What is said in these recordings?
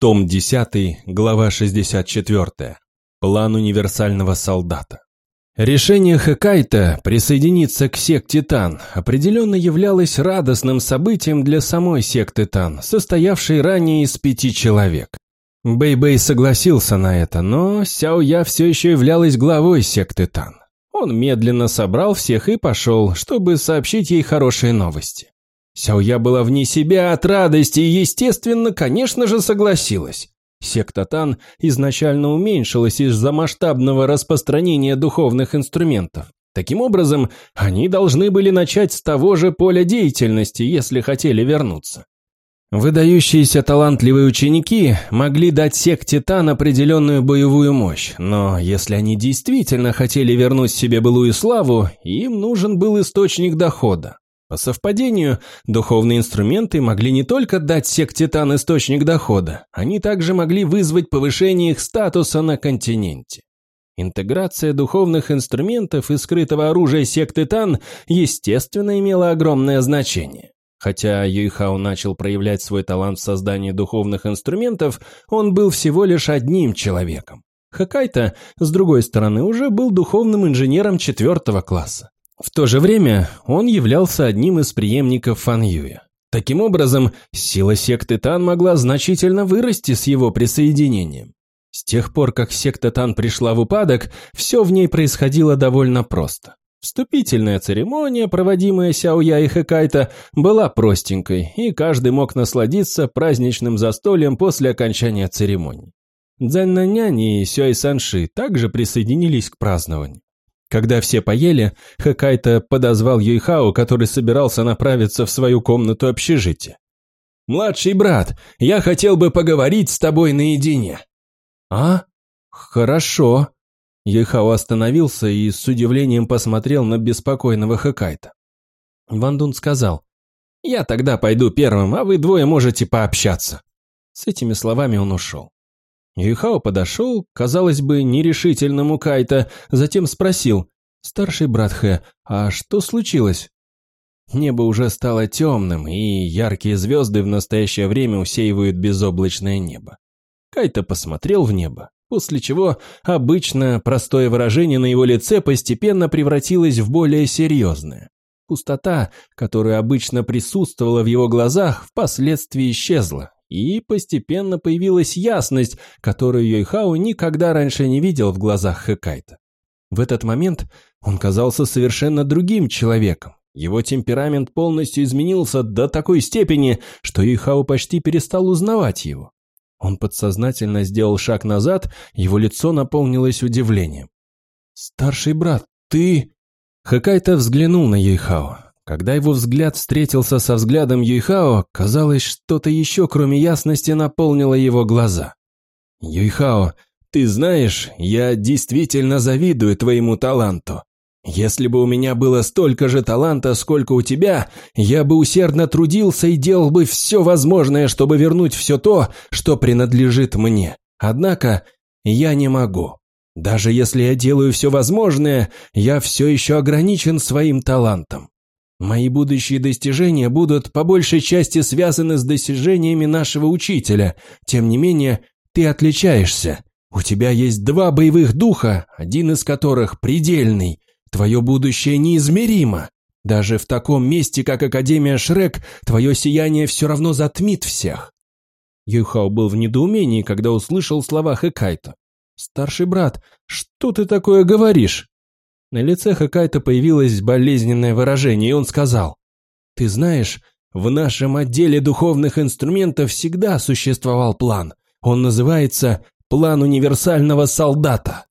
Том 10, глава 64. План универсального солдата. Решение Хакайта присоединиться к секте Тан определенно являлось радостным событием для самой секты Тан, состоявшей ранее из пяти человек. Бэй-Бэй согласился на это, но Сяо Я все еще являлась главой секты Тан. Он медленно собрал всех и пошел, чтобы сообщить ей хорошие новости. Сяоя была вне себя от радости и, естественно, конечно же, согласилась. Секта Тан изначально уменьшилась из-за масштабного распространения духовных инструментов. Таким образом, они должны были начать с того же поля деятельности, если хотели вернуться. Выдающиеся талантливые ученики могли дать секте Тан определенную боевую мощь, но если они действительно хотели вернуть себе былую славу, им нужен был источник дохода. По совпадению, духовные инструменты могли не только дать секте Тан источник дохода, они также могли вызвать повышение их статуса на континенте. Интеграция духовных инструментов и скрытого оружия секты Тан, естественно, имела огромное значение. Хотя Юйхао начал проявлять свой талант в создании духовных инструментов, он был всего лишь одним человеком. Хакайта, с другой стороны, уже был духовным инженером четвертого класса. В то же время он являлся одним из преемников Фан Юя. Таким образом, сила секты Тан могла значительно вырасти с его присоединением. С тех пор, как секта Тан пришла в упадок, все в ней происходило довольно просто. Вступительная церемония, проводимая Сяоя и Хэкайта, была простенькой, и каждый мог насладиться праздничным застольем после окончания церемонии. Дзяннанянь и Сюай Санши также присоединились к празднованию. Когда все поели, Хэкайта подозвал Юйхао, который собирался направиться в свою комнату общежития. «Младший брат, я хотел бы поговорить с тобой наедине». «А? Хорошо». Юйхао остановился и с удивлением посмотрел на беспокойного Хэкайта. Ван Дун сказал, «Я тогда пойду первым, а вы двое можете пообщаться». С этими словами он ушел. Юйхао подошел, казалось бы, нерешительному Кайта, затем спросил, «Старший брат Хэ, а что случилось?» Небо уже стало темным, и яркие звезды в настоящее время усеивают безоблачное небо. Кайта посмотрел в небо, после чего обычно простое выражение на его лице постепенно превратилось в более серьезное. Пустота, которая обычно присутствовала в его глазах, впоследствии исчезла, и постепенно появилась ясность, которую Йойхао никогда раньше не видел в глазах Хэкайта. В этот момент он казался совершенно другим человеком. Его темперамент полностью изменился до такой степени, что Юйхао почти перестал узнавать его. Он подсознательно сделал шаг назад, его лицо наполнилось удивлением. «Старший брат, ты...» Хакайта взглянул на Юйхао. Когда его взгляд встретился со взглядом Юйхао, казалось, что-то еще, кроме ясности, наполнило его глаза. «Юйхао, ты знаешь, я действительно завидую твоему таланту. Если бы у меня было столько же таланта, сколько у тебя, я бы усердно трудился и делал бы все возможное, чтобы вернуть все то, что принадлежит мне. Однако я не могу. Даже если я делаю все возможное, я все еще ограничен своим талантом. Мои будущие достижения будут по большей части связаны с достижениями нашего учителя. Тем не менее, ты отличаешься. У тебя есть два боевых духа, один из которых предельный. Твое будущее неизмеримо. Даже в таком месте, как Академия Шрек, твое сияние все равно затмит всех. Юхао был в недоумении, когда услышал слова Хэкайта. «Старший брат, что ты такое говоришь?» На лице Хакайта появилось болезненное выражение, и он сказал, «Ты знаешь, в нашем отделе духовных инструментов всегда существовал план. Он называется «План универсального солдата».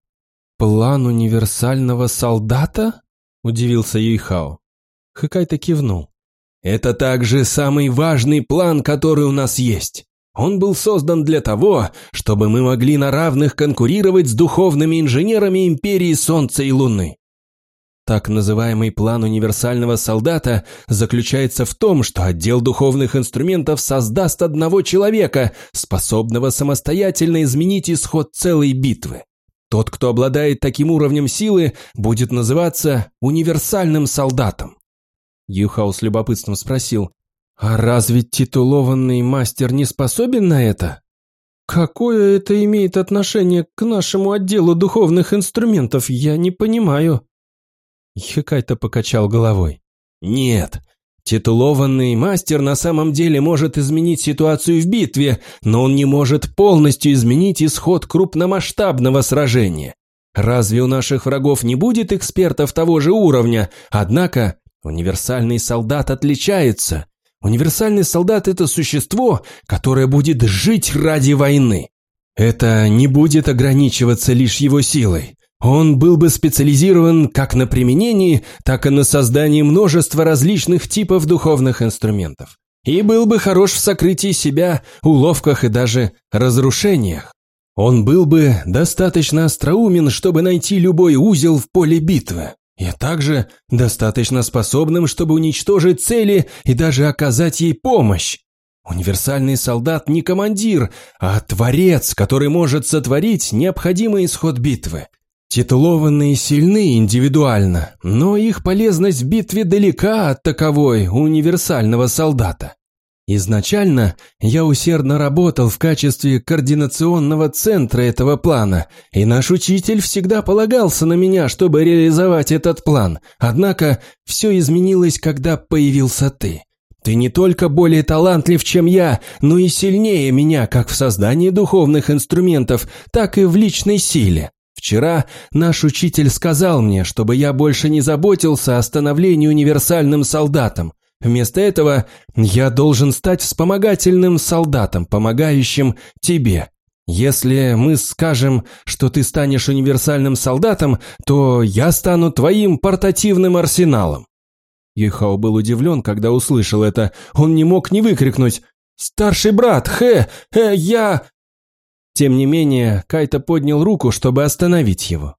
«План универсального солдата?» – удивился Юйхао. Хакайта кивнул. «Это также самый важный план, который у нас есть. Он был создан для того, чтобы мы могли на равных конкурировать с духовными инженерами Империи Солнца и Луны. Так называемый план универсального солдата заключается в том, что отдел духовных инструментов создаст одного человека, способного самостоятельно изменить исход целой битвы. Тот, кто обладает таким уровнем силы, будет называться универсальным солдатом. Юхау с любопытством спросил, «А разве титулованный мастер не способен на это?» Какое это имеет отношение к нашему отделу духовных инструментов, я не понимаю. Хикайто покачал головой. Нет, титулованный мастер на самом деле может изменить ситуацию в битве, но он не может полностью изменить исход крупномасштабного сражения. Разве у наших врагов не будет экспертов того же уровня? Однако универсальный солдат отличается. Универсальный солдат – это существо, которое будет жить ради войны. Это не будет ограничиваться лишь его силой. Он был бы специализирован как на применении, так и на создании множества различных типов духовных инструментов. И был бы хорош в сокрытии себя, уловках и даже разрушениях. Он был бы достаточно остроумен, чтобы найти любой узел в поле битвы и также достаточно способным, чтобы уничтожить цели и даже оказать ей помощь. Универсальный солдат не командир, а творец, который может сотворить необходимый исход битвы. Титулованные сильны индивидуально, но их полезность в битве далека от таковой универсального солдата. Изначально я усердно работал в качестве координационного центра этого плана, и наш учитель всегда полагался на меня, чтобы реализовать этот план. Однако все изменилось, когда появился ты. Ты не только более талантлив, чем я, но и сильнее меня как в создании духовных инструментов, так и в личной силе. Вчера наш учитель сказал мне, чтобы я больше не заботился о становлении универсальным солдатом, Вместо этого я должен стать вспомогательным солдатом, помогающим тебе. Если мы скажем, что ты станешь универсальным солдатом, то я стану твоим портативным арсеналом». Юйхао был удивлен, когда услышал это. Он не мог не выкрикнуть «Старший брат, хэ, э, я...» Тем не менее, Кайта поднял руку, чтобы остановить его.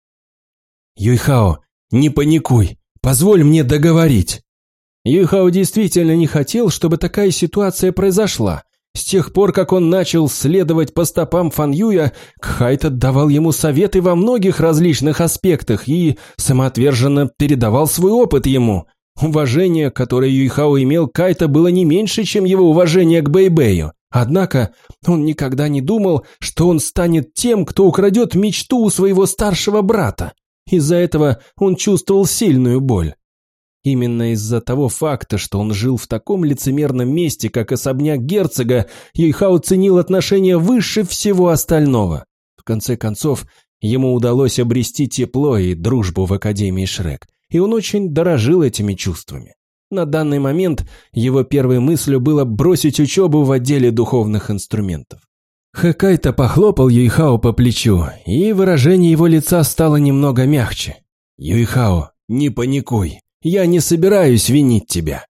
«Юйхао, не паникуй, позволь мне договорить». Юхао действительно не хотел, чтобы такая ситуация произошла. С тех пор, как он начал следовать по стопам Фан Юя, Кхайт отдавал ему советы во многих различных аспектах и самоотверженно передавал свой опыт ему. Уважение, которое Юйхао имел Кайта, было не меньше, чем его уважение к Бэйбэю. Однако он никогда не думал, что он станет тем, кто украдет мечту у своего старшего брата. Из-за этого он чувствовал сильную боль. Именно из-за того факта, что он жил в таком лицемерном месте, как особняк герцога, Юйхао ценил отношения выше всего остального. В конце концов, ему удалось обрести тепло и дружбу в Академии Шрек, и он очень дорожил этими чувствами. На данный момент его первой мыслью было бросить учебу в отделе духовных инструментов. Хэкайто похлопал Юйхао по плечу, и выражение его лица стало немного мягче. «Юйхао, не паникуй. Я не собираюсь винить тебя.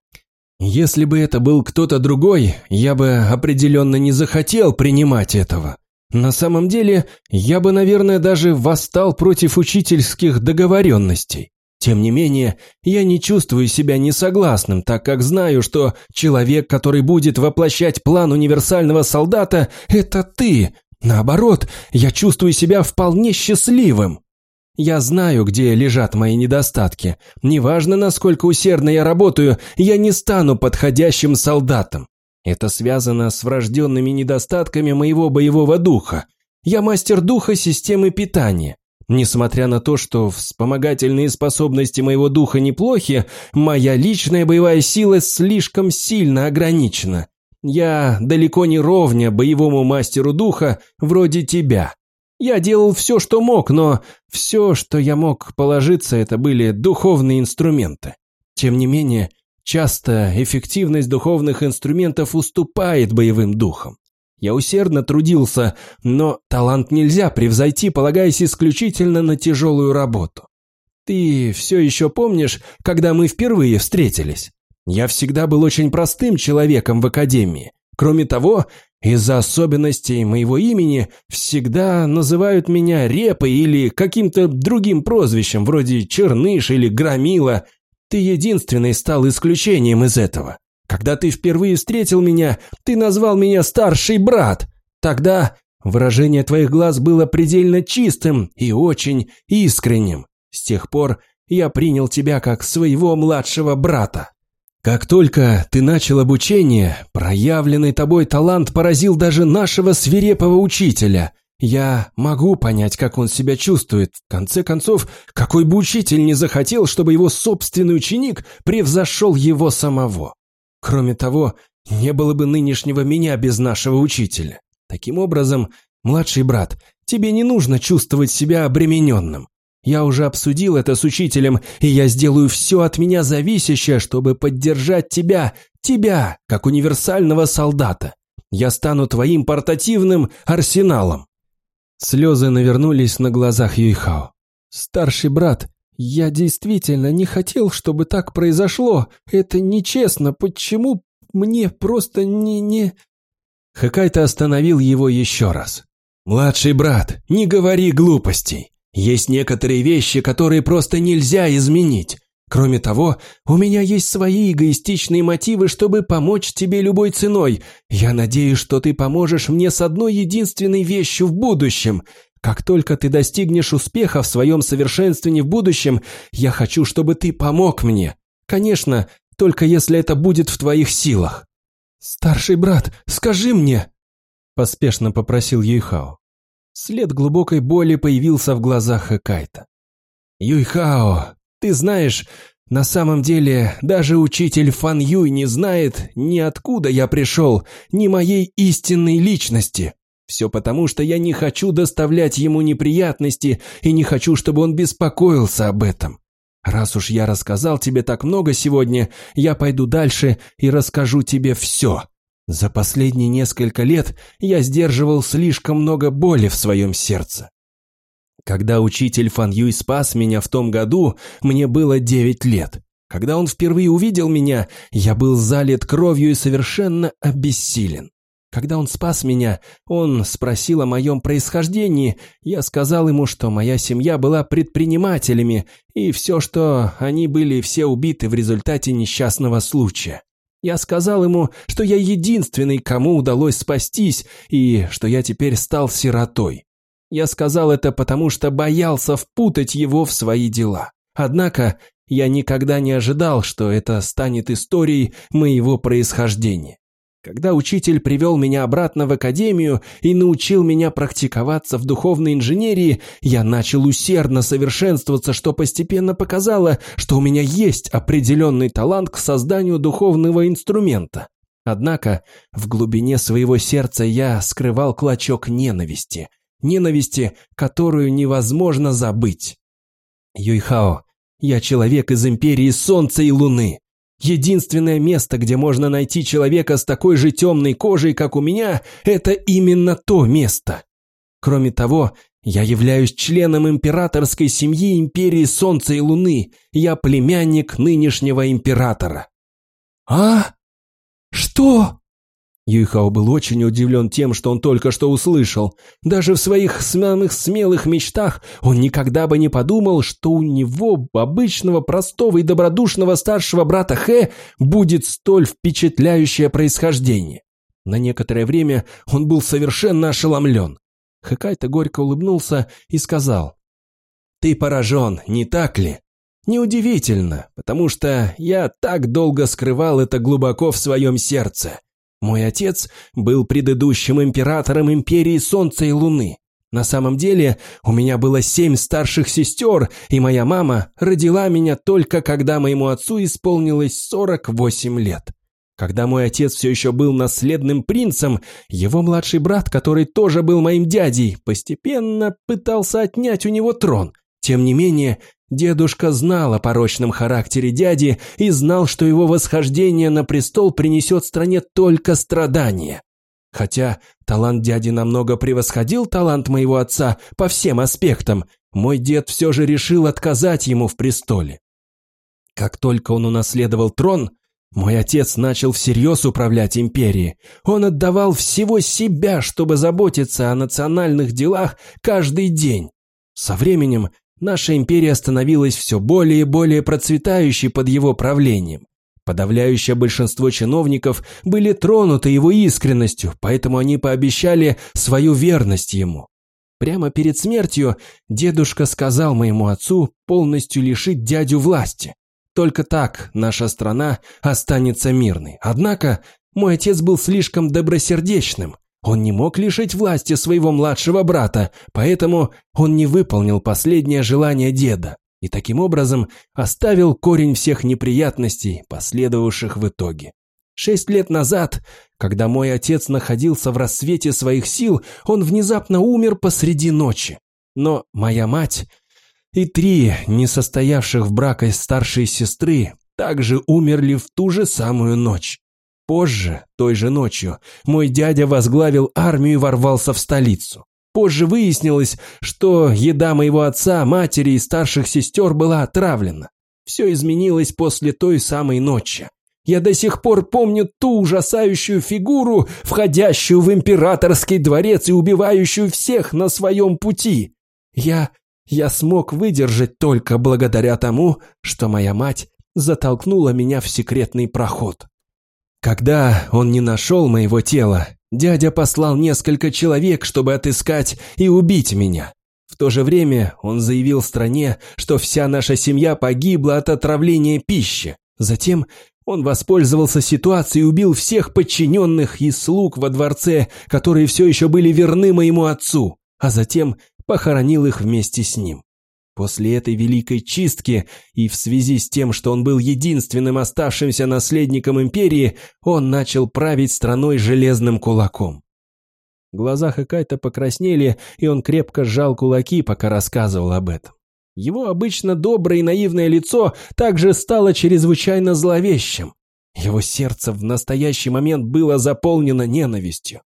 Если бы это был кто-то другой, я бы определенно не захотел принимать этого. На самом деле, я бы, наверное, даже восстал против учительских договоренностей. Тем не менее, я не чувствую себя несогласным, так как знаю, что человек, который будет воплощать план универсального солдата, это ты. Наоборот, я чувствую себя вполне счастливым. Я знаю, где лежат мои недостатки. Неважно, насколько усердно я работаю, я не стану подходящим солдатом. Это связано с врожденными недостатками моего боевого духа. Я мастер духа системы питания. Несмотря на то, что вспомогательные способности моего духа неплохи, моя личная боевая сила слишком сильно ограничена. Я далеко не ровня боевому мастеру духа вроде тебя. Я делал все, что мог, но все, что я мог положиться, это были духовные инструменты. Тем не менее, часто эффективность духовных инструментов уступает боевым духам. Я усердно трудился, но талант нельзя превзойти, полагаясь исключительно на тяжелую работу. Ты все еще помнишь, когда мы впервые встретились? Я всегда был очень простым человеком в академии. Кроме того, из-за особенностей моего имени всегда называют меня Репой или каким-то другим прозвищем, вроде Черныш или Громила. Ты единственный стал исключением из этого. Когда ты впервые встретил меня, ты назвал меня старший брат. Тогда выражение твоих глаз было предельно чистым и очень искренним. С тех пор я принял тебя как своего младшего брата. Как только ты начал обучение, проявленный тобой талант поразил даже нашего свирепого учителя. Я могу понять, как он себя чувствует. В конце концов, какой бы учитель не захотел, чтобы его собственный ученик превзошел его самого. Кроме того, не было бы нынешнего меня без нашего учителя. Таким образом, младший брат, тебе не нужно чувствовать себя обремененным. Я уже обсудил это с учителем, и я сделаю все от меня зависящее, чтобы поддержать тебя, тебя, как универсального солдата. Я стану твоим портативным арсеналом. Слезы навернулись на глазах Юйхао. «Старший брат, я действительно не хотел, чтобы так произошло. Это нечестно. Почему мне просто не... не...» Хакайта остановил его еще раз. «Младший брат, не говори глупостей. Есть некоторые вещи, которые просто нельзя изменить. Кроме того, у меня есть свои эгоистичные мотивы, чтобы помочь тебе любой ценой. Я надеюсь, что ты поможешь мне с одной единственной вещью в будущем. Как только ты достигнешь успеха в своем совершенствовании в будущем, я хочу, чтобы ты помог мне. Конечно, только если это будет в твоих силах. «Старший брат, скажи мне!» Поспешно попросил Юйхао. След глубокой боли появился в глазах Хэкайта. «Юйхао, ты знаешь, на самом деле даже учитель Фан Юй не знает ни откуда я пришел, ни моей истинной личности. Все потому, что я не хочу доставлять ему неприятности и не хочу, чтобы он беспокоился об этом. Раз уж я рассказал тебе так много сегодня, я пойду дальше и расскажу тебе все. За последние несколько лет я сдерживал слишком много боли в своем сердце. Когда учитель Фан Юй спас меня в том году, мне было девять лет. Когда он впервые увидел меня, я был залит кровью и совершенно обессилен. Когда он спас меня, он спросил о моем происхождении. Я сказал ему, что моя семья была предпринимателями, и все, что они были все убиты в результате несчастного случая. Я сказал ему, что я единственный, кому удалось спастись, и что я теперь стал сиротой. Я сказал это потому, что боялся впутать его в свои дела. Однако я никогда не ожидал, что это станет историей моего происхождения. Когда учитель привел меня обратно в академию и научил меня практиковаться в духовной инженерии, я начал усердно совершенствоваться, что постепенно показало, что у меня есть определенный талант к созданию духовного инструмента. Однако в глубине своего сердца я скрывал клочок ненависти. Ненависти, которую невозможно забыть. Юйхао, я человек из Империи Солнца и Луны. Единственное место, где можно найти человека с такой же темной кожей, как у меня, это именно то место. Кроме того, я являюсь членом императорской семьи Империи Солнца и Луны. Я племянник нынешнего императора. А? Что? Юйхао был очень удивлен тем, что он только что услышал. Даже в своих самых смелых мечтах он никогда бы не подумал, что у него, обычного, простого и добродушного старшего брата Хэ, будет столь впечатляющее происхождение. На некоторое время он был совершенно ошеломлен. Хэкайто горько улыбнулся и сказал, «Ты поражен, не так ли?» «Неудивительно, потому что я так долго скрывал это глубоко в своем сердце». Мой отец был предыдущим императором империи Солнца и Луны. На самом деле у меня было семь старших сестер, и моя мама родила меня только когда моему отцу исполнилось 48 лет. Когда мой отец все еще был наследным принцем, его младший брат, который тоже был моим дядей, постепенно пытался отнять у него трон. Тем не менее, Дедушка знал о порочном характере дяди и знал, что его восхождение на престол принесет стране только страдания. Хотя талант дяди намного превосходил талант моего отца по всем аспектам, мой дед все же решил отказать ему в престоле. Как только он унаследовал трон, мой отец начал всерьез управлять империей. Он отдавал всего себя, чтобы заботиться о национальных делах каждый день. Со временем наша империя становилась все более и более процветающей под его правлением. Подавляющее большинство чиновников были тронуты его искренностью, поэтому они пообещали свою верность ему. Прямо перед смертью дедушка сказал моему отцу полностью лишить дядю власти. Только так наша страна останется мирной. Однако мой отец был слишком добросердечным. Он не мог лишить власти своего младшего брата, поэтому он не выполнил последнее желание деда и таким образом оставил корень всех неприятностей, последовавших в итоге. Шесть лет назад, когда мой отец находился в рассвете своих сил, он внезапно умер посреди ночи. Но моя мать и три несостоявших в браке старшей сестры также умерли в ту же самую ночь. Позже, той же ночью, мой дядя возглавил армию и ворвался в столицу. Позже выяснилось, что еда моего отца, матери и старших сестер была отравлена. Все изменилось после той самой ночи. Я до сих пор помню ту ужасающую фигуру, входящую в императорский дворец и убивающую всех на своем пути. Я... я смог выдержать только благодаря тому, что моя мать затолкнула меня в секретный проход. Когда он не нашел моего тела, дядя послал несколько человек, чтобы отыскать и убить меня. В то же время он заявил стране, что вся наша семья погибла от отравления пищи. Затем он воспользовался ситуацией и убил всех подчиненных и слуг во дворце, которые все еще были верны моему отцу, а затем похоронил их вместе с ним. После этой великой чистки и в связи с тем, что он был единственным оставшимся наследником империи, он начал править страной железным кулаком. Глаза Хакайта покраснели, и он крепко сжал кулаки, пока рассказывал об этом. Его обычно доброе и наивное лицо также стало чрезвычайно зловещим. Его сердце в настоящий момент было заполнено ненавистью.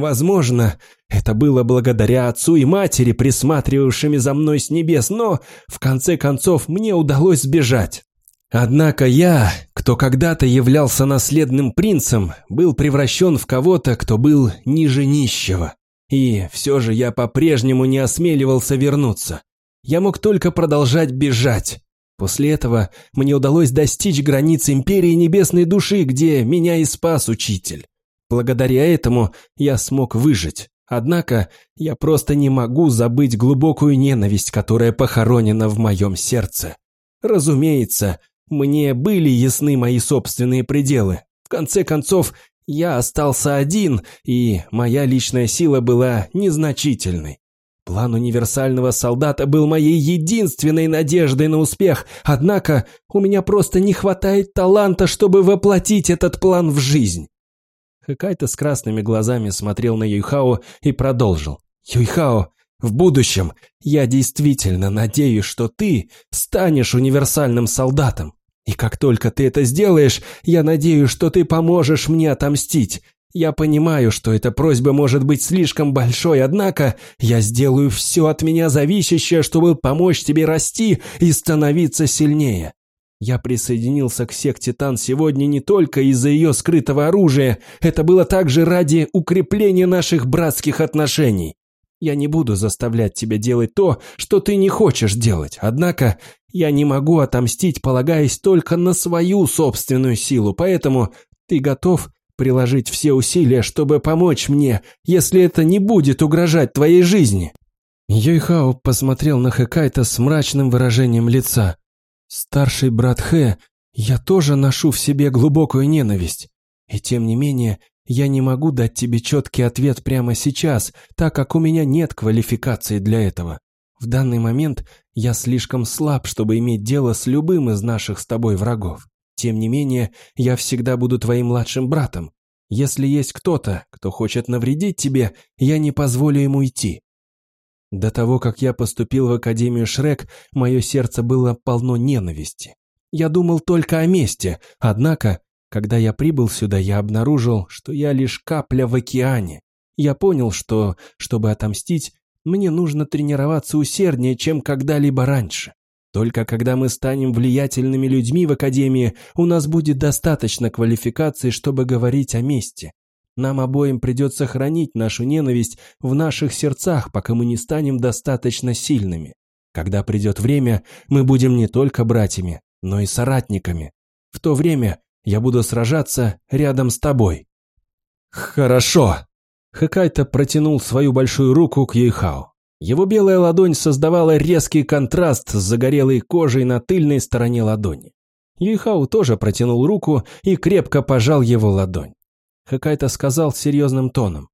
Возможно, это было благодаря отцу и матери, присматривавшими за мной с небес, но, в конце концов, мне удалось сбежать. Однако я, кто когда-то являлся наследным принцем, был превращен в кого-то, кто был ниже нищего. И все же я по-прежнему не осмеливался вернуться. Я мог только продолжать бежать. После этого мне удалось достичь границ Империи Небесной Души, где меня и спас Учитель. Благодаря этому я смог выжить. Однако я просто не могу забыть глубокую ненависть, которая похоронена в моем сердце. Разумеется, мне были ясны мои собственные пределы. В конце концов, я остался один, и моя личная сила была незначительной. План универсального солдата был моей единственной надеждой на успех, однако у меня просто не хватает таланта, чтобы воплотить этот план в жизнь. Хакайта с красными глазами смотрел на Юйхао и продолжил. «Юйхао, в будущем я действительно надеюсь, что ты станешь универсальным солдатом. И как только ты это сделаешь, я надеюсь, что ты поможешь мне отомстить. Я понимаю, что эта просьба может быть слишком большой, однако я сделаю все от меня зависящее, чтобы помочь тебе расти и становиться сильнее. Я присоединился к секте Тан сегодня не только из-за ее скрытого оружия, это было также ради укрепления наших братских отношений. Я не буду заставлять тебя делать то, что ты не хочешь делать, однако я не могу отомстить, полагаясь только на свою собственную силу, поэтому ты готов приложить все усилия, чтобы помочь мне, если это не будет угрожать твоей жизни». Йойхао посмотрел на Хэкайта с мрачным выражением лица. «Старший брат Хэ, я тоже ношу в себе глубокую ненависть. И тем не менее, я не могу дать тебе четкий ответ прямо сейчас, так как у меня нет квалификации для этого. В данный момент я слишком слаб, чтобы иметь дело с любым из наших с тобой врагов. Тем не менее, я всегда буду твоим младшим братом. Если есть кто-то, кто хочет навредить тебе, я не позволю ему идти. До того, как я поступил в Академию Шрек, мое сердце было полно ненависти. Я думал только о мести, однако, когда я прибыл сюда, я обнаружил, что я лишь капля в океане. Я понял, что, чтобы отомстить, мне нужно тренироваться усерднее, чем когда-либо раньше. Только когда мы станем влиятельными людьми в Академии, у нас будет достаточно квалификации, чтобы говорить о мести. Нам обоим придется хранить нашу ненависть в наших сердцах, пока мы не станем достаточно сильными. Когда придет время, мы будем не только братьями, но и соратниками. В то время я буду сражаться рядом с тобой». «Хорошо!» Хакайта протянул свою большую руку к Юйхао. Его белая ладонь создавала резкий контраст с загорелой кожей на тыльной стороне ладони. Юйхау тоже протянул руку и крепко пожал его ладонь. Хакайта сказал серьезным тоном.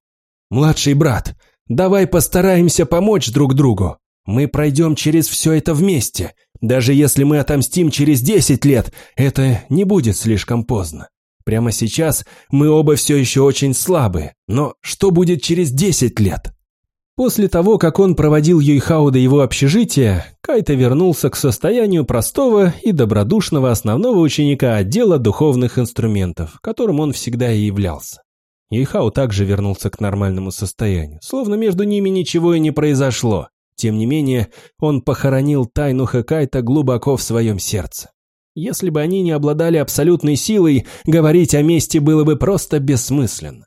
«Младший брат, давай постараемся помочь друг другу. Мы пройдем через все это вместе. Даже если мы отомстим через десять лет, это не будет слишком поздно. Прямо сейчас мы оба все еще очень слабы, но что будет через десять лет?» После того, как он проводил Юйхао до его общежития, Кайта вернулся к состоянию простого и добродушного основного ученика отдела духовных инструментов, которым он всегда и являлся. Юйхао также вернулся к нормальному состоянию, словно между ними ничего и не произошло. Тем не менее, он похоронил тайну Хэкайта глубоко в своем сердце. Если бы они не обладали абсолютной силой, говорить о мести было бы просто бессмысленно.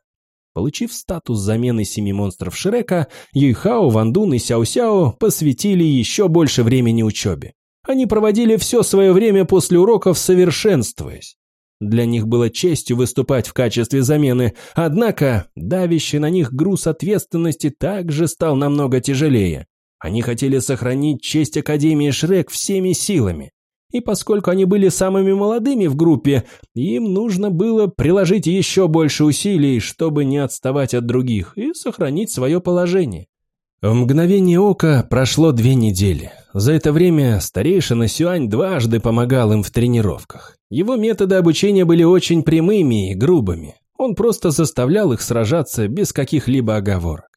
Получив статус замены семи монстров Шрека, Юйхао, Вандун и Сяо-Сяо посвятили еще больше времени учебе. Они проводили все свое время после уроков, совершенствуясь. Для них было честью выступать в качестве замены, однако давящий на них груз ответственности также стал намного тяжелее. Они хотели сохранить честь Академии Шрек всеми силами. И поскольку они были самыми молодыми в группе, им нужно было приложить еще больше усилий, чтобы не отставать от других и сохранить свое положение. В мгновение ока прошло две недели. За это время старейшина Сюань дважды помогал им в тренировках. Его методы обучения были очень прямыми и грубыми. Он просто заставлял их сражаться без каких-либо оговорок.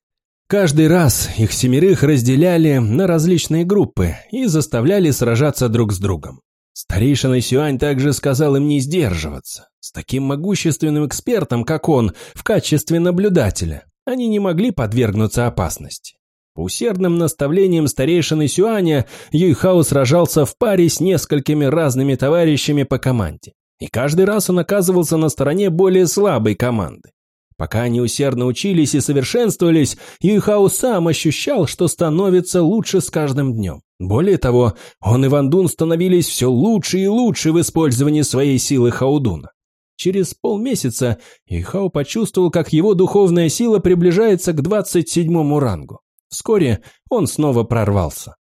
Каждый раз их семерых разделяли на различные группы и заставляли сражаться друг с другом. Старейшина Сюань также сказал им не сдерживаться. С таким могущественным экспертом, как он, в качестве наблюдателя, они не могли подвергнуться опасности. По усердным наставлениям старейшины Сюаня, Юйхао сражался в паре с несколькими разными товарищами по команде. И каждый раз он оказывался на стороне более слабой команды. Пока они усердно учились и совершенствовались, Юйхао сам ощущал, что становится лучше с каждым днем. Более того, он и Ван Дун становились все лучше и лучше в использовании своей силы Хаудуна. Через полмесяца Юйхао почувствовал, как его духовная сила приближается к 27-му рангу. Вскоре он снова прорвался.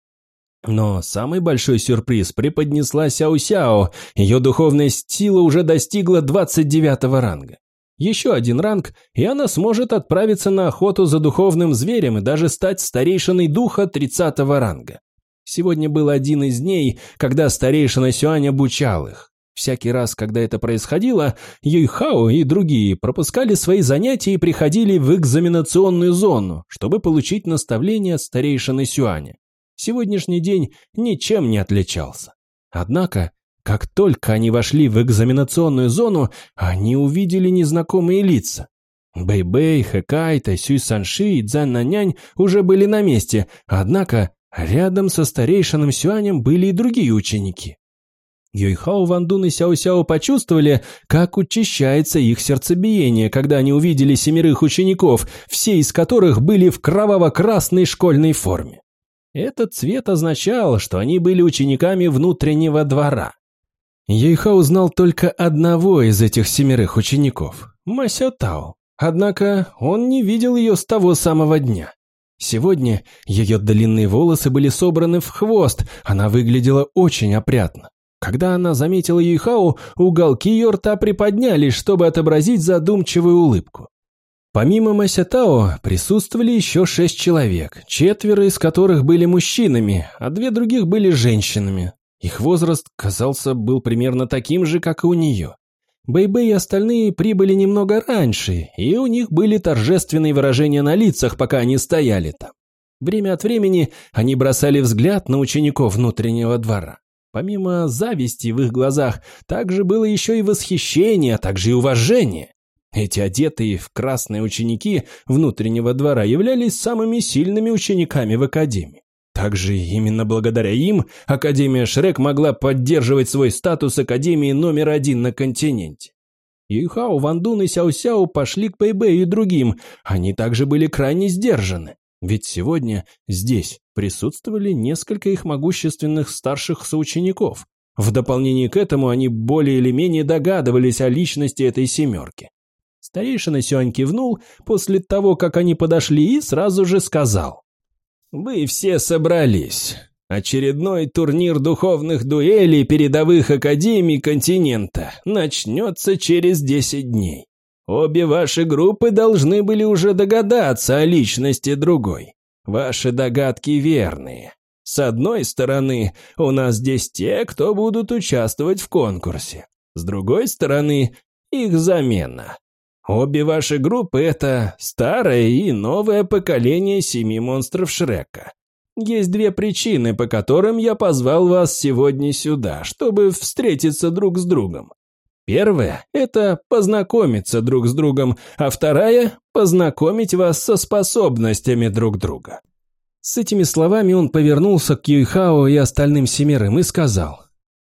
Но самый большой сюрприз преподнесла Сяо-Сяо, ее духовная сила уже достигла 29 ранга. Еще один ранг, и она сможет отправиться на охоту за духовным зверем и даже стать старейшиной духа 30 ранга. Сегодня был один из дней, когда старейшина Сюань обучал их. Всякий раз, когда это происходило, Юйхао и другие пропускали свои занятия и приходили в экзаменационную зону, чтобы получить наставление от старейшины Сюаня. Сегодняшний день ничем не отличался. Однако как только они вошли в экзаменационную зону, они увидели незнакомые лица. Бэй-Бэй, Хэкайта, Сюй Санши и Цзан Нанянь уже были на месте, однако рядом со старейшином Сюанем были и другие ученики. Юйхао, Вандун и Сяо-Сяо почувствовали, как учащается их сердцебиение, когда они увидели семерых учеников, все из которых были в кроваво-красной школьной форме. Этот цвет означал, что они были учениками внутреннего двора. Ейха узнал только одного из этих семерых учеников – Масё Тао. Однако он не видел ее с того самого дня. Сегодня ее длинные волосы были собраны в хвост, она выглядела очень опрятно. Когда она заметила Юйхау, уголки ее рта приподнялись, чтобы отобразить задумчивую улыбку. Помимо Масятао присутствовали еще шесть человек, четверо из которых были мужчинами, а две других были женщинами. Их возраст, казался, был примерно таким же, как и у нее. Бэйбэй и остальные прибыли немного раньше, и у них были торжественные выражения на лицах, пока они стояли там. Время от времени они бросали взгляд на учеников внутреннего двора. Помимо зависти в их глазах, также было еще и восхищение, а также и уважение. Эти одетые в красные ученики внутреннего двора являлись самыми сильными учениками в академии. Также именно благодаря им Академия Шрек могла поддерживать свой статус Академии номер один на континенте. Юйхао, Вандун и Сяо-Сяо пошли к Бэйбэю и другим, они также были крайне сдержаны. Ведь сегодня здесь присутствовали несколько их могущественных старших соучеников. В дополнение к этому они более или менее догадывались о личности этой семерки. Старейшина Сюань кивнул после того, как они подошли, и сразу же сказал. «Вы все собрались. Очередной турнир духовных дуэлей передовых академий континента начнется через 10 дней. Обе ваши группы должны были уже догадаться о личности другой. Ваши догадки верные. С одной стороны, у нас здесь те, кто будут участвовать в конкурсе. С другой стороны, их замена. Обе ваши группы – это старое и новое поколение семи монстров Шрека. Есть две причины, по которым я позвал вас сегодня сюда, чтобы встретиться друг с другом. Первая – это познакомиться друг с другом, а вторая – познакомить вас со способностями друг друга. С этими словами он повернулся к Юйхао и остальным семерым и сказал,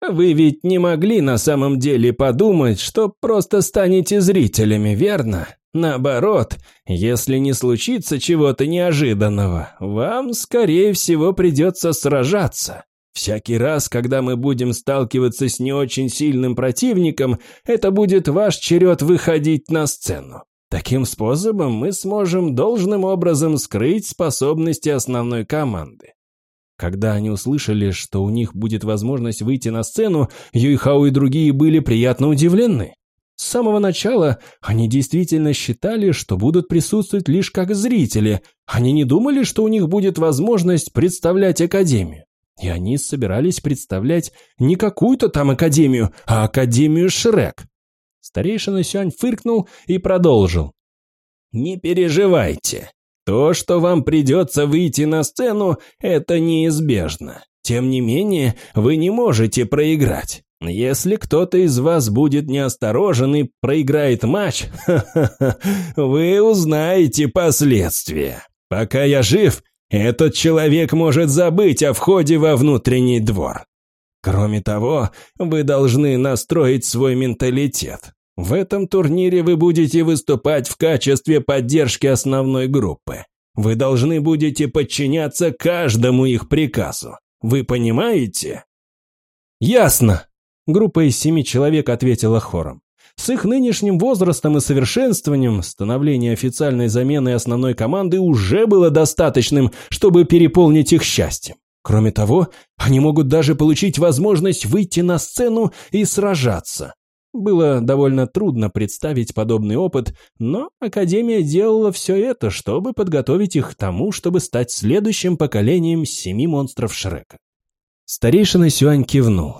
«Вы ведь не могли на самом деле подумать, что просто станете зрителями, верно? Наоборот, если не случится чего-то неожиданного, вам, скорее всего, придется сражаться. Всякий раз, когда мы будем сталкиваться с не очень сильным противником, это будет ваш черед выходить на сцену. Таким способом мы сможем должным образом скрыть способности основной команды. Когда они услышали, что у них будет возможность выйти на сцену, Юйхао и другие были приятно удивлены. С самого начала они действительно считали, что будут присутствовать лишь как зрители. Они не думали, что у них будет возможность представлять Академию. И они собирались представлять не какую-то там академию, а академию Шрек. Старейшина Сюань фыркнул и продолжил. «Не переживайте. То, что вам придется выйти на сцену, это неизбежно. Тем не менее, вы не можете проиграть. Если кто-то из вас будет неосторожен и проиграет матч, вы узнаете последствия. Пока я жив, этот человек может забыть о входе во внутренний двор. Кроме того, вы должны настроить свой менталитет. В этом турнире вы будете выступать в качестве поддержки основной группы. Вы должны будете подчиняться каждому их приказу. Вы понимаете? Ясно. Группа из семи человек ответила хором. С их нынешним возрастом и совершенствованием становление официальной замены основной команды уже было достаточным, чтобы переполнить их счастьем. Кроме того, они могут даже получить возможность выйти на сцену и сражаться. Было довольно трудно представить подобный опыт, но Академия делала все это, чтобы подготовить их к тому, чтобы стать следующим поколением семи монстров Шрека. Старейшина Сюань кивнул.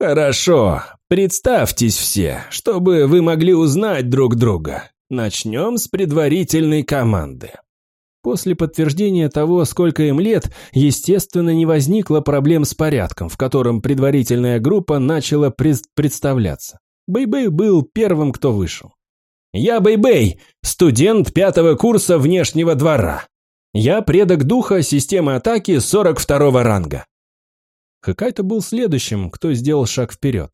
«Хорошо, представьтесь все, чтобы вы могли узнать друг друга. Начнем с предварительной команды». После подтверждения того, сколько им лет, естественно, не возникло проблем с порядком, в котором предварительная группа начала пред представляться. Бэйбэй был первым, кто вышел. «Я Бэйбэй, студент пятого курса внешнего двора. Я предок духа системы атаки 42 ранга. Хакайто был следующим, кто сделал шаг вперед.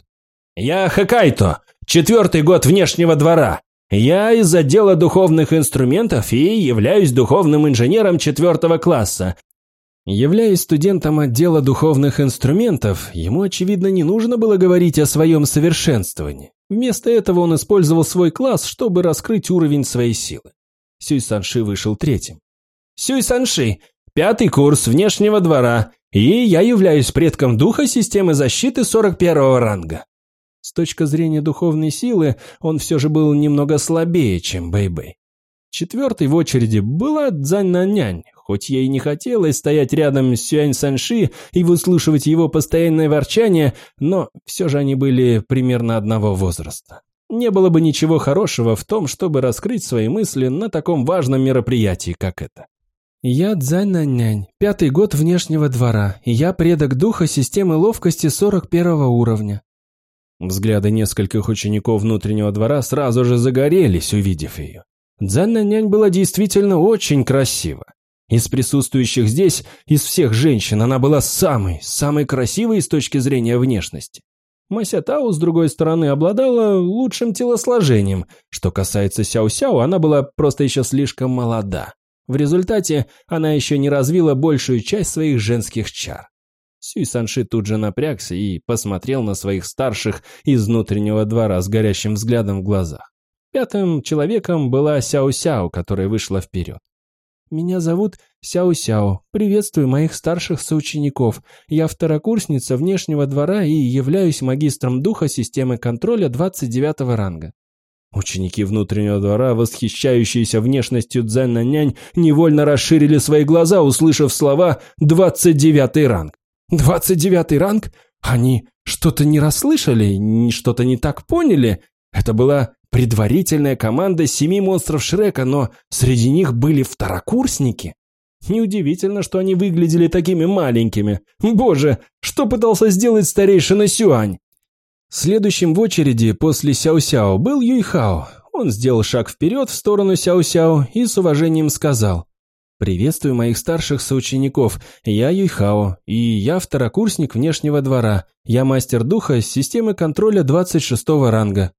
«Я Хакайто, четвертый год внешнего двора. Я из отдела духовных инструментов и являюсь духовным инженером четвертого класса. Являясь студентом отдела духовных инструментов, ему, очевидно, не нужно было говорить о своем совершенствовании. Вместо этого он использовал свой класс, чтобы раскрыть уровень своей силы. Сюй Санши вышел третьим. Сюй Санши, пятый курс внешнего двора, и я являюсь предком духа системы защиты 41 ранга. С точки зрения духовной силы, он все же был немного слабее, чем Бэйбэй. Четвертой в очереди была Цзань хоть ей не хотелось стоять рядом с Сюань Санши и выслушивать его постоянное ворчание, но все же они были примерно одного возраста. Не было бы ничего хорошего в том, чтобы раскрыть свои мысли на таком важном мероприятии, как это. «Я Дзань-нянь, пятый год внешнего двора, и я предок духа системы ловкости 41 уровня». Взгляды нескольких учеников внутреннего двора сразу же загорелись, увидев ее. Дзань-нянь была действительно очень красива. Из присутствующих здесь, из всех женщин, она была самой, самой красивой с точки зрения внешности. Мася Тау, с другой стороны, обладала лучшим телосложением. Что касается Сяо-Сяо, она была просто еще слишком молода. В результате она еще не развила большую часть своих женских чар. Сюй Санши тут же напрягся и посмотрел на своих старших из внутреннего двора с горящим взглядом в глазах. Пятым человеком была Сяо-Сяо, которая вышла вперед. «Меня зовут Сяо-Сяо, приветствую моих старших соучеников. Я второкурсница внешнего двора и являюсь магистром духа системы контроля 29 ранга. Ученики внутреннего двора, восхищающиеся внешностью Цзэна Нянь, невольно расширили свои глаза, услышав слова «29 ранг». «29 ранг? Они что-то не расслышали, что-то не так поняли?» Это была предварительная команда семи монстров Шрека, но среди них были второкурсники. Неудивительно, что они выглядели такими маленькими. Боже, что пытался сделать старейшина Сюань? Следующим в очереди после Сяо-Сяо был Юйхао. Он сделал шаг вперед в сторону Сяо-Сяо и с уважением сказал «Приветствую моих старших соучеников. Я Юйхао, и я второкурсник внешнего двора. Я мастер духа системы контроля 26 ранга.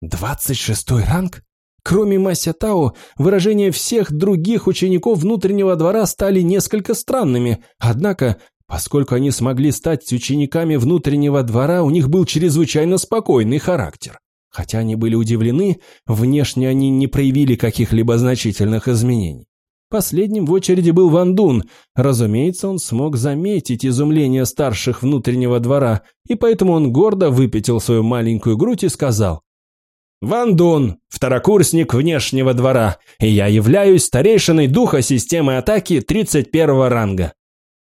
Двадцать шестой ранг? Кроме Мася Тао, выражения всех других учеников внутреннего двора стали несколько странными, однако, поскольку они смогли стать учениками внутреннего двора, у них был чрезвычайно спокойный характер. Хотя они были удивлены, внешне они не проявили каких-либо значительных изменений. Последним в очереди был Ван Дун. Разумеется, он смог заметить изумление старших внутреннего двора, и поэтому он гордо выпятил свою маленькую грудь и сказал Ван Дун, второкурсник внешнего двора, и я являюсь старейшиной духа системы атаки 31 ранга.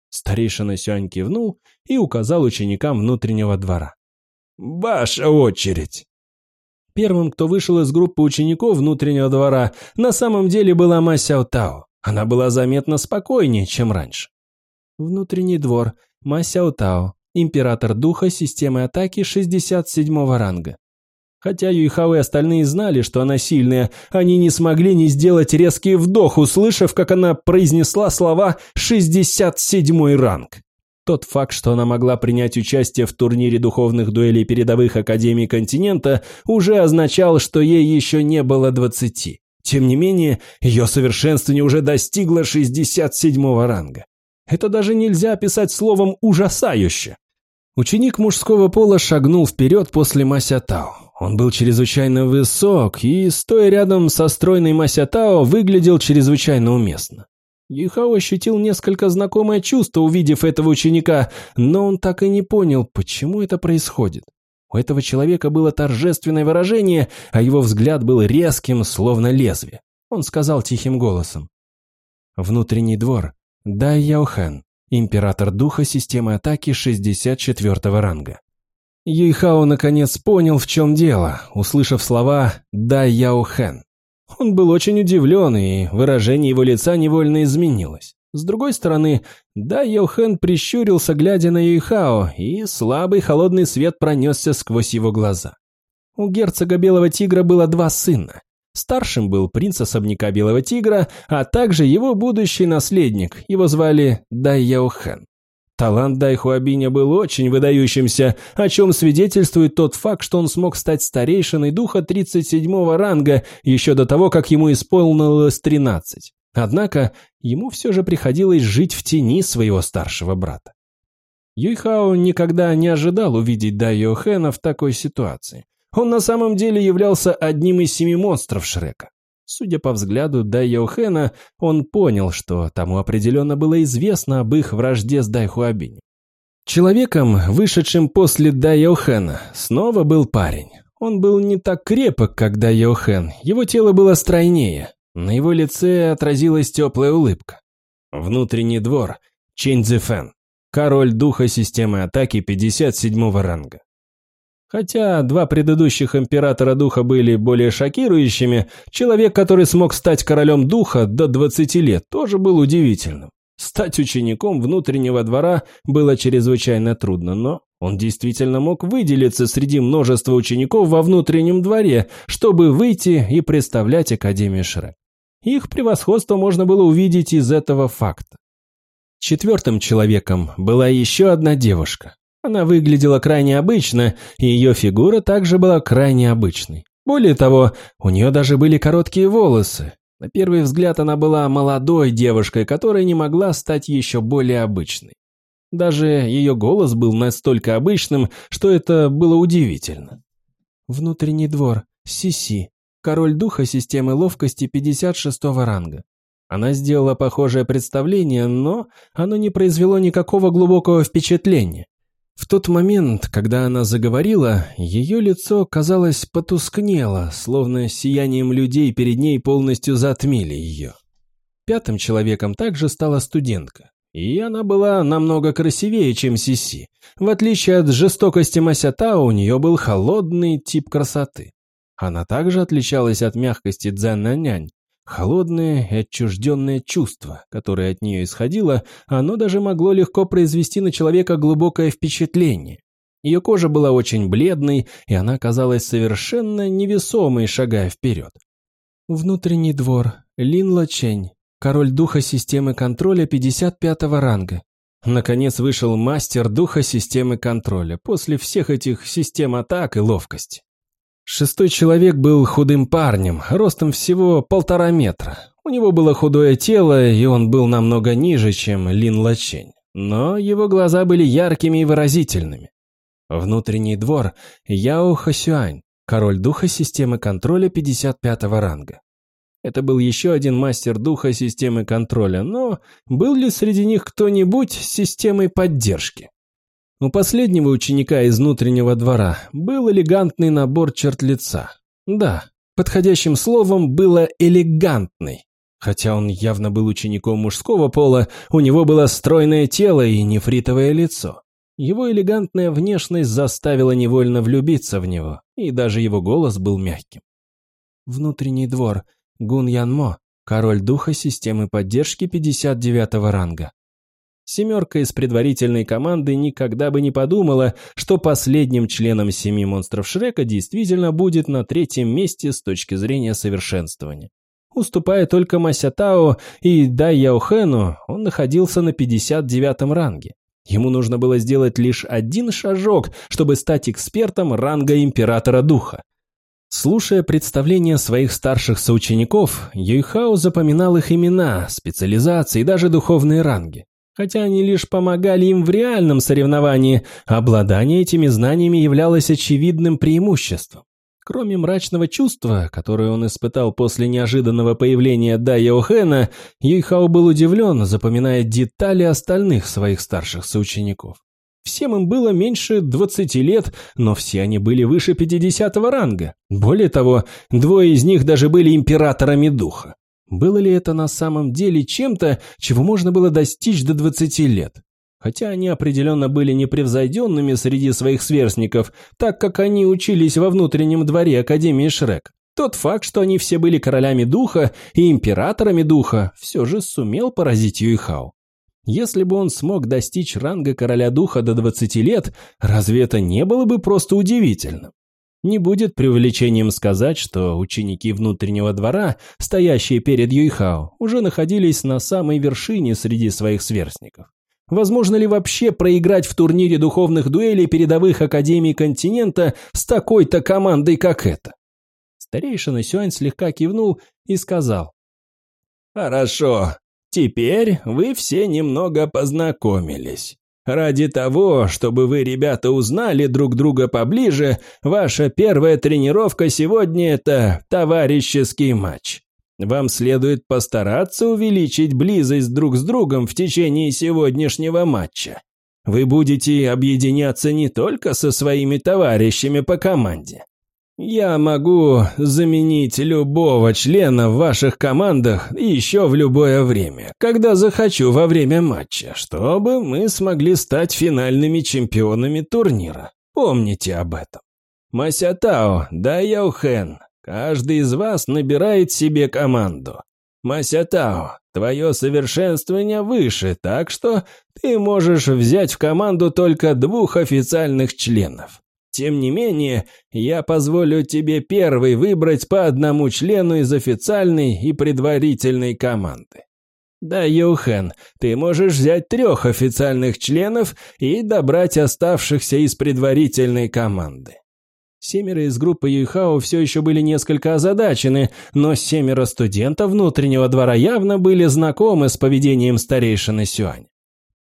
Старейшина Сюань кивнул и указал ученикам внутреннего двора. «Ваша очередь!» Первым, кто вышел из группы учеников внутреннего двора, на самом деле была Ма Сяо Тао. Она была заметно спокойнее, чем раньше. Внутренний двор, Ма Сяо Тао, император духа системы атаки 67 ранга. Хотя Юйхао и остальные знали, что она сильная, они не смогли не сделать резкий вдох, услышав, как она произнесла слова «67 ранг». Тот факт, что она могла принять участие в турнире духовных дуэлей передовых академий континента, уже означал, что ей еще не было двадцати. Тем не менее, ее совершенствование уже достигло 67 ранга. Это даже нельзя описать словом «ужасающе». Ученик мужского пола шагнул вперед после Мася Тао. Он был чрезвычайно высок и, стоя рядом со стройной Масятао, выглядел чрезвычайно уместно. Юхао ощутил несколько знакомое чувство, увидев этого ученика, но он так и не понял, почему это происходит. У этого человека было торжественное выражение, а его взгляд был резким, словно лезвие. Он сказал тихим голосом. «Внутренний двор. Дай Яохэн, император духа системы атаки 64 ранга. Юйхао наконец понял, в чем дело, услышав слова «Дай Яо Хэн». Он был очень удивлен, и выражение его лица невольно изменилось. С другой стороны, Дай Яо Хэн прищурился, глядя на Юйхао, и слабый холодный свет пронесся сквозь его глаза. У герцога Белого Тигра было два сына. Старшим был принц особняка Белого Тигра, а также его будущий наследник, его звали Дай Яо Хэн. Талант Дайхуабиня был очень выдающимся, о чем свидетельствует тот факт, что он смог стать старейшиной духа 37-го ранга еще до того, как ему исполнилось 13. Однако ему все же приходилось жить в тени своего старшего брата. Юйхао никогда не ожидал увидеть Дайо Хэна в такой ситуации. Он на самом деле являлся одним из семи монстров Шрека. Судя по взгляду Дайохэна, он понял, что тому определенно было известно об их вражде с Дайхуабинем. Человеком, вышедшим после Дайохэна, снова был парень. Он был не так крепок, как Дайохен, его тело было стройнее. На его лице отразилась теплая улыбка. Внутренний двор, Чэнь Цзэфэн, король духа системы атаки 57 ранга. Хотя два предыдущих императора духа были более шокирующими, человек, который смог стать королем духа до 20 лет, тоже был удивительным. Стать учеником внутреннего двора было чрезвычайно трудно, но он действительно мог выделиться среди множества учеников во внутреннем дворе, чтобы выйти и представлять Академию Шрек. Их превосходство можно было увидеть из этого факта. Четвертым человеком была еще одна девушка. Она выглядела крайне обычно, и ее фигура также была крайне обычной. Более того, у нее даже были короткие волосы. На первый взгляд она была молодой девушкой, которая не могла стать еще более обычной. Даже ее голос был настолько обычным, что это было удивительно. Внутренний двор. Сиси. Король духа системы ловкости 56 ранга. Она сделала похожее представление, но оно не произвело никакого глубокого впечатления. В тот момент, когда она заговорила, ее лицо, казалось, потускнело, словно сиянием людей перед ней полностью затмили ее. Пятым человеком также стала студентка. И она была намного красивее, чем Сиси. В отличие от жестокости Масята, у нее был холодный тип красоты. Она также отличалась от мягкости Дзэн-нянь. Холодное и отчужденное чувство, которое от нее исходило, оно даже могло легко произвести на человека глубокое впечатление. Ее кожа была очень бледной, и она казалась совершенно невесомой, шагая вперед. Внутренний двор. Лин Лачень. Король духа системы контроля 55 ранга. Наконец вышел мастер духа системы контроля после всех этих систем атак и ловкости. Шестой человек был худым парнем, ростом всего полтора метра. У него было худое тело, и он был намного ниже, чем Лин Лачень. Но его глаза были яркими и выразительными. Внутренний двор Яо Хасюань, король духа системы контроля 55 ранга. Это был еще один мастер духа системы контроля, но был ли среди них кто-нибудь с системой поддержки? У последнего ученика из внутреннего двора был элегантный набор черт лица. Да, подходящим словом было «элегантный». Хотя он явно был учеником мужского пола, у него было стройное тело и нефритовое лицо. Его элегантная внешность заставила невольно влюбиться в него, и даже его голос был мягким. Внутренний двор. Гун Янмо, король духа системы поддержки 59 ранга. Семерка из предварительной команды никогда бы не подумала, что последним членом семи монстров Шрека действительно будет на третьем месте с точки зрения совершенствования. Уступая только Масятао и Дай Яохену, он находился на 59-м ранге. Ему нужно было сделать лишь один шажок, чтобы стать экспертом ранга Императора Духа. Слушая представления своих старших соучеников, Юйхао запоминал их имена, специализации и даже духовные ранги. Хотя они лишь помогали им в реальном соревновании, обладание этими знаниями являлось очевидным преимуществом. Кроме мрачного чувства, которое он испытал после неожиданного появления Охена, Юйхао был удивлен, запоминая детали остальных своих старших соучеников. Всем им было меньше 20 лет, но все они были выше 50 ранга. Более того, двое из них даже были императорами духа. Было ли это на самом деле чем-то, чего можно было достичь до 20 лет? Хотя они определенно были непревзойденными среди своих сверстников, так как они учились во внутреннем дворе Академии Шрек. Тот факт, что они все были королями духа и императорами духа, все же сумел поразить Юйхао. Если бы он смог достичь ранга короля духа до 20 лет, разве это не было бы просто удивительным? Не будет преувеличением сказать, что ученики внутреннего двора, стоящие перед Юйхао, уже находились на самой вершине среди своих сверстников. Возможно ли вообще проиграть в турнире духовных дуэлей передовых академий континента с такой-то командой, как эта? Старейшина Сюань слегка кивнул и сказал. «Хорошо, теперь вы все немного познакомились. Ради того, чтобы вы, ребята, узнали друг друга поближе, ваша первая тренировка сегодня – это товарищеский матч. Вам следует постараться увеличить близость друг с другом в течение сегодняшнего матча. Вы будете объединяться не только со своими товарищами по команде, я могу заменить любого члена в ваших командах еще в любое время, когда захочу во время матча, чтобы мы смогли стать финальными чемпионами турнира. Помните об этом. Масятао, да Яухен, каждый из вас набирает себе команду. Масятао, твое совершенствование выше, так что ты можешь взять в команду только двух официальных членов. Тем не менее, я позволю тебе первый выбрать по одному члену из официальной и предварительной команды. Да, Юхэн, ты можешь взять трех официальных членов и добрать оставшихся из предварительной команды. Семеро из группы Юйхао все еще были несколько озадачены, но семеро студентов внутреннего двора явно были знакомы с поведением старейшины Сюань.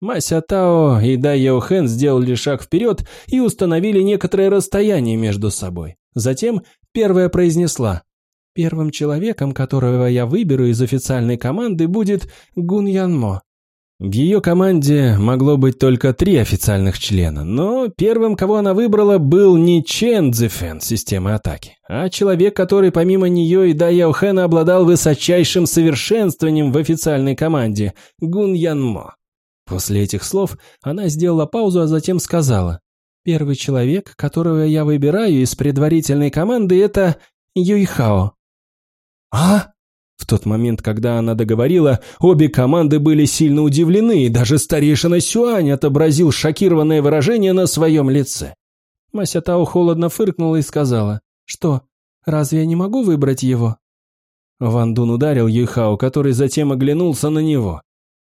Мася Тао и Дай Яохен сделали шаг вперед и установили некоторое расстояние между собой. Затем первая произнесла Первым человеком, которого я выберу из официальной команды, будет Гун Янмо. В ее команде могло быть только три официальных члена, но первым, кого она выбрала, был не Чен Цзэфэн системы атаки, а человек, который помимо нее и Да Яохэна обладал высочайшим совершенствованием в официальной команде – Гун Янмо. После этих слов она сделала паузу, а затем сказала «Первый человек, которого я выбираю из предварительной команды, это Юйхао». «А?» В тот момент, когда она договорила, обе команды были сильно удивлены, и даже старейшина Сюань отобразил шокированное выражение на своем лице. Мася Тао холодно фыркнула и сказала, «Что, разве я не могу выбрать его?» Ван Дун ударил Юйхао, который затем оглянулся на него.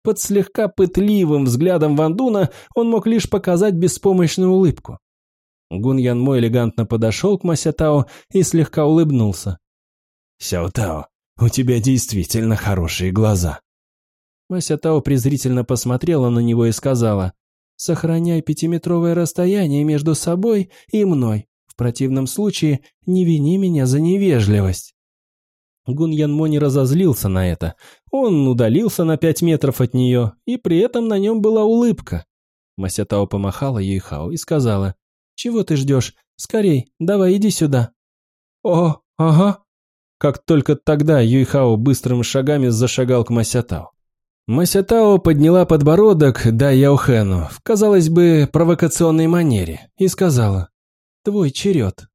Под слегка пытливым взглядом Ван Дуна он мог лишь показать беспомощную улыбку. Гун Ян Мо элегантно подошел к Мася Тао и слегка улыбнулся. «Сяо Тао, у тебя действительно хорошие глаза». Мася Тао презрительно посмотрела на него и сказала, «Сохраняй пятиметровое расстояние между собой и мной. В противном случае не вини меня за невежливость». Гун Янмо не разозлился на это. Он удалился на пять метров от нее, и при этом на нем была улыбка. Масятао помахала ей Хао и сказала, «Чего ты ждешь? Скорей, давай иди сюда». «О, ага», как только тогда Юйхао быстрыми шагами зашагал к Масятао. Масятао подняла подбородок Да Яохену в, казалось бы, провокационной манере и сказала «Твой черед».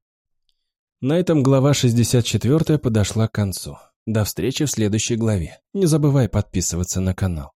На этом глава 64 подошла к концу. До встречи в следующей главе. Не забывай подписываться на канал.